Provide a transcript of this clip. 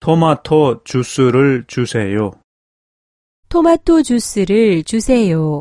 토마토 주스를 주세요. 토마토 주스를 주세요.